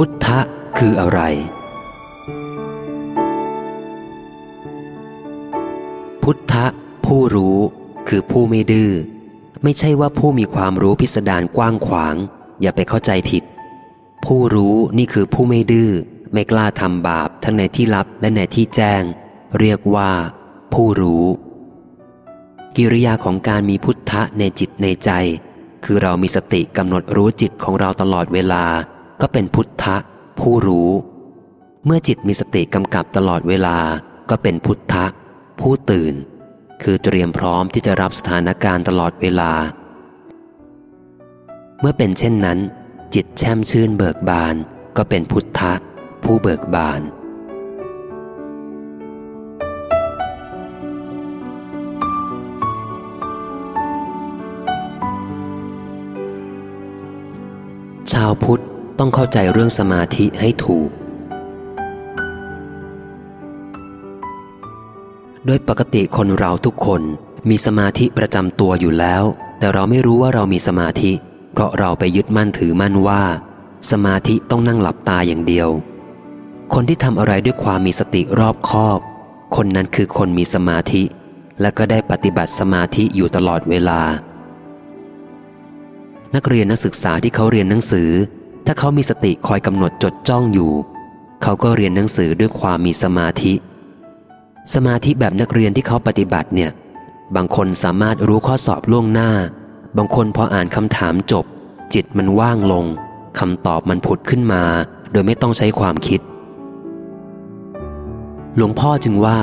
พุทธะคืออะไร พุทธะผู้รู้คือผู้ไม่ดื้อไม่ใช่ว่าผู้มีความรู้พิสดารกว้างขวาง อย่าไปเข้าใจผิด ผู้รู้นี่คือผู้ไม่ดื้อไม่กล้าทำบาปทั้งในที่ลับและในที่แจ้ง เรียกว่า ผู้รู้ กิริยาของการมีพุทธะในจิตในใจ คือเรามีสติกำหนดรู้จิตของเราตลอดเวลา ก็เป็นพุทธะ ผู้รู้ เมื่อจิตมีสติกำกับตลอดเวลาก็เป็นพุทธะ ผู้ตื่น คือเตรียมพร้อมที่จะรับสถานการณ์ตลอดเวลา เมื่อเป็นเช่นนั้น จิตแช่มชื่นเบิกบานก็เป็นพุทธะ ผู้เบิกบานชาวพุทธ ต้องเข้าใจเรื่องสมาธิให้ถูก โดยปกติคนเราทุกคนมีสมาธิประจำตัวอยู่แล้ว แต่เราไม่รู้ว่าเรามีสมาธิ เพราะเราไปยึดมั่นถือมั่นว่า สมาธิต้องนั่งหลับตาอย่างเดียว คนที่ทำอะไรด้วยความมีสติรอบคอบ คนนั้นคือคนมีสมาธิ และก็ได้ปฏิบัติสมาธิอยู่ตลอดเวลา นักเรียนนักศึกษาที่เขาเรียนหนังสือ ถ้าเขามีสติคอยกำหนดจดจ้องอยู่ เขาก็เรียนหนังสือด้วยความมีสมาธิ สมาธิแบบนักเรียนที่เขาปฏิบัติเนี่ย บางคนสามารถรู้ข้อสอบล่วงหน้า บางคนพออ่านคำถามจบ จิตมันว่างลงคำตอบมันผุดขึ้นมา โดยไม่ต้องใช้ความคิด หลวงพ่อจึงว่า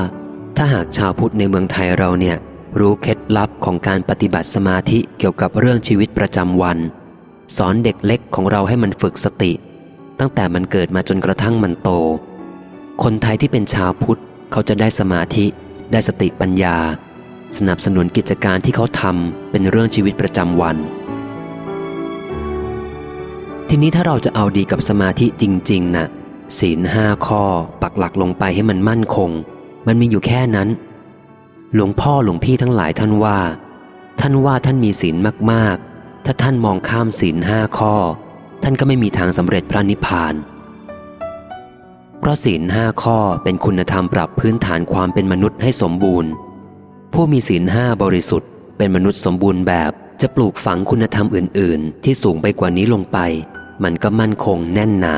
ถ้าหากชาวพุทธในเมืองไทยเราเนี่ยรู้เคล็ดลับของการปฏิบัติสมาธิเกี่ยวกับเรื่องชีวิตประจำวัน สอนเด็กเล็กของเราให้มันฝึกสติ ตั้งแต่มันเกิดมาจนกระทั่งมันโต คนไทยที่เป็นชาวพุทธเขาจะได้สมาธิได้สติปัญญา สนับสนุนกิจการที่เขาทำเป็นเรื่องชีวิตประจำวัน ทีนี้ถ้าเราจะเอาดีกับสมาธิจริงๆนะ่ะศีลห้าข้อ ปักหลักลงไปให้มันมั่นคง มันมีอยู่แค่นั้น หลวงพ่อหลวงพี่ทั้งหลายท่านว่า ท่านว่าท่านมีศีลมากๆ ถ้าท่านมองข้ามศีลห้าข้อ ท่านก็ไม่มีทางสำเร็จพระนิพพาน เพราะศีลห้าข้อเป็นคุณธรรมปรับพื้นฐานความเป็นมนุษย์ให้สมบูรณ์ ผู้มีศีลห้าบริสุทธิ์ เป็นมนุษย์สมบูรณ์แบบจะปลูกฝังคุณธรรมอื่น ๆ ที่สูงไปกว่านี้ลงไป มันก็มั่นคงแน่นหนา